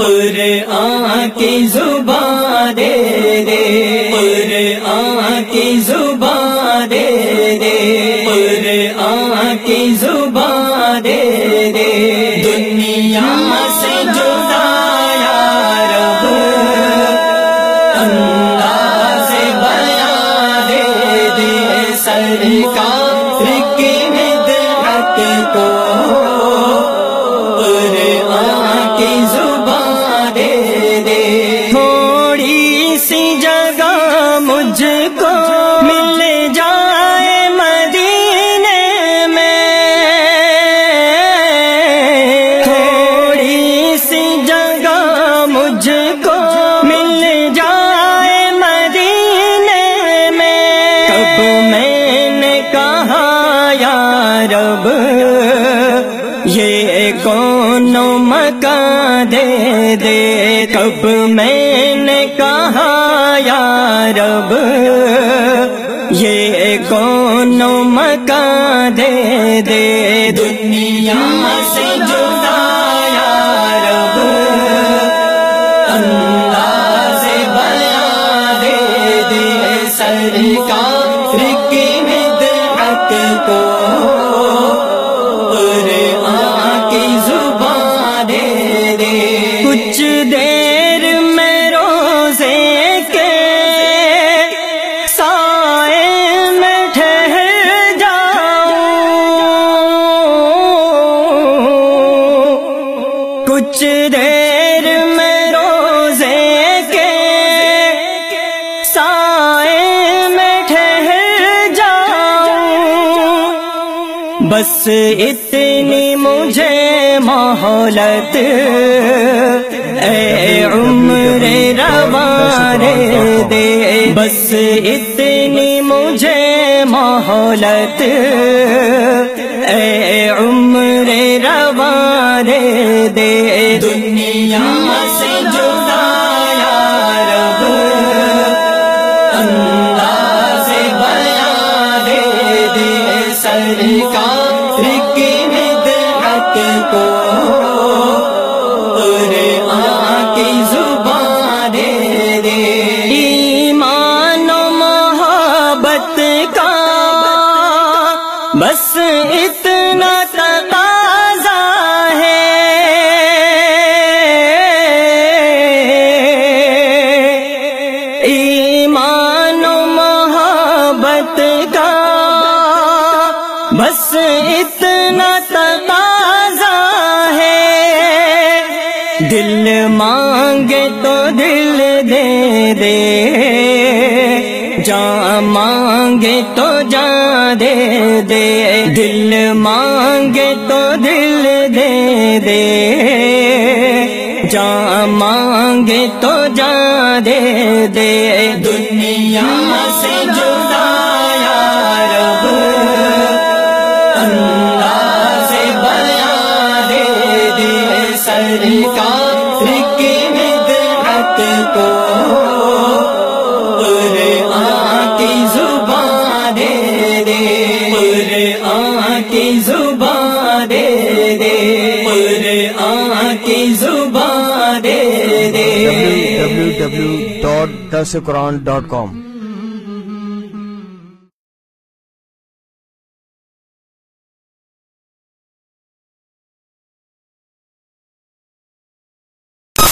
قرآن کی زبان دے دے، قرآن کی زبان دے دے، قرآن کی زبان دے دے۔ دنیا سے جدا یا رب انداز بیان دے دے۔ سرکار کی مدحت کو یہ کون مکان دے دے کب میں نے کہا یا رب؟ یہ کون مکان دے دے دنیا سے جدا یا رب؟ انداز بیان دے دے سرکار کچھ دیر میں روزے کے سائے میں ٹھہر جاؤں۔ بس اتنی مجھے مہلت، اے عمر روارے دے۔ بس اتنی مجھے مہلت، اے عمر روارے دے۔ دے سرکار کی کو قرآن کی زبان دے ایمان و محبت کا بس دل مانگے تو دل دے دے۔ جان مانگے تو جان دے دے۔ دل مانگے تو دل دے دے۔ جان مانگے تو جان دے دے۔ دنیا سے جدا مدحت کو قرآن کی زبان دے دے قرآن کی زبان دے دے قرآن کی زبان دے دے www.dasquran.com